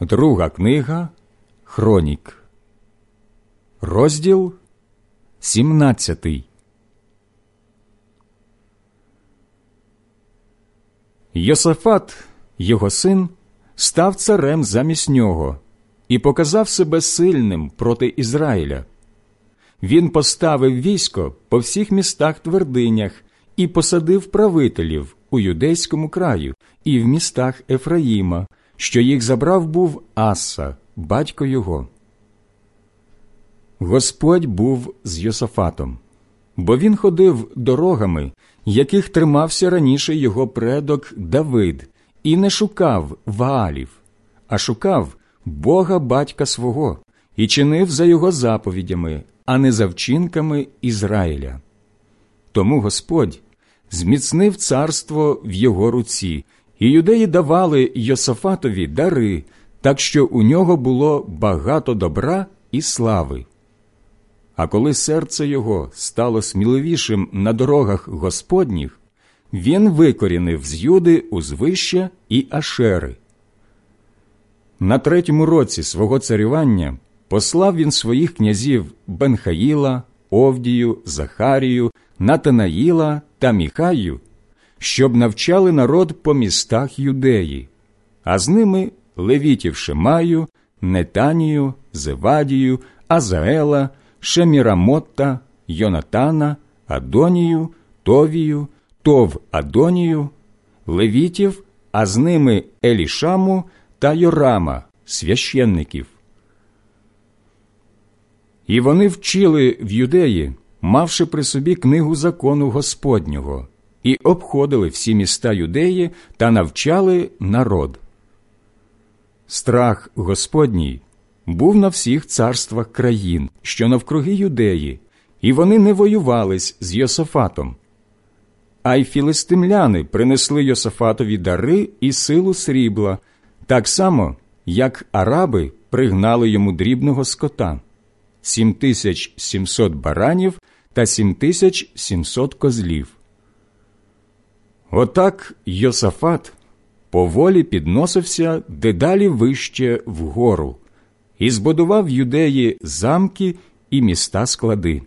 Друга книга Хронік, розділ 17 Йосафат, його син, став царем замість нього і показав себе сильним проти Ізраїля. Він поставив військо по всіх містах твердинях і посадив правителів у юдейському краю і в містах Ефраїма, що їх забрав був Аса, батько його. Господь був з Йосафатом, бо він ходив дорогами, яких тримався раніше його предок Давид, і не шукав Ваалів, а шукав Бога батька свого і чинив за його заповідями, а не за вчинками Ізраїля. Тому Господь зміцнив царство в його руці, і юдеї давали Йосафатові дари, так що у нього було багато добра і слави. А коли серце його стало сміливішим на дорогах Господніх, він викорінив з Юди узвища і Ашери. На третьому році свого царювання послав він своїх князів Бенхаїла, Овдію, Захарію, Натанаїла та Міхаю, щоб навчали народ по містах юдеї, а з ними левітів Шемаю, Нетанію, Зевадію, Азаела, Шемірамотта, Йонатана, Адонію, Товію, Тов Адонію, левітів, а з ними Елішаму та Йорама, священників. І вони вчили в юдеї, мавши при собі книгу закону Господнього, і обходили всі міста юдеї та навчали народ. Страх Господній був на всіх царствах країн, що навкруги юдеї, і вони не воювались з Йосафатом. А й філистимляни принесли Йосафатові дари і силу срібла, так само, як араби пригнали йому дрібного скота. 7700 баранів та 7700 козлів. Отак Йосафат поволі підносився дедалі вище вгору і збудував юдеї замки і міста склади.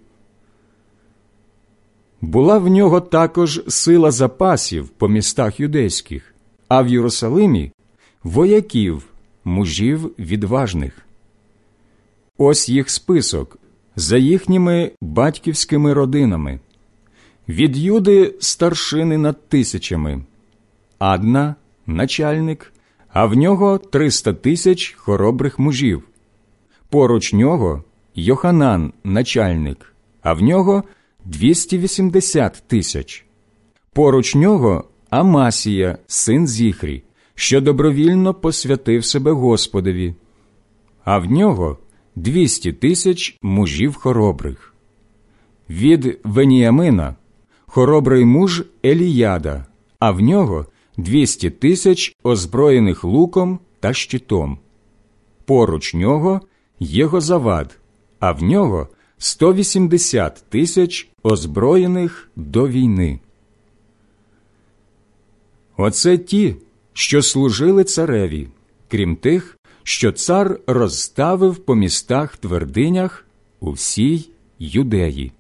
Була в нього також сила запасів по містах юдейських, а в Єрусалимі вояків, мужів відважних. Ось їх список за їхніми батьківськими родинами. Від Юди старшини над тисячами, Адна начальник, а в нього триста тисяч хоробрих мужів. Поруч нього Йоханан начальник, а в нього 280 тисяч. Поруч нього Амасія, син Зіхрі, що добровільно посвятив себе Господові, а в нього 200 тисяч мужів хоробрих. Від Веніямина хоробрий муж Еліяда, а в нього 200 тисяч озброєних луком та щитом. Поруч нього Єгозавад, а в нього 180 тисяч озброєних до війни. Оце ті, що служили цареві, крім тих, що цар розставив по містах твердинях у всій юдеї.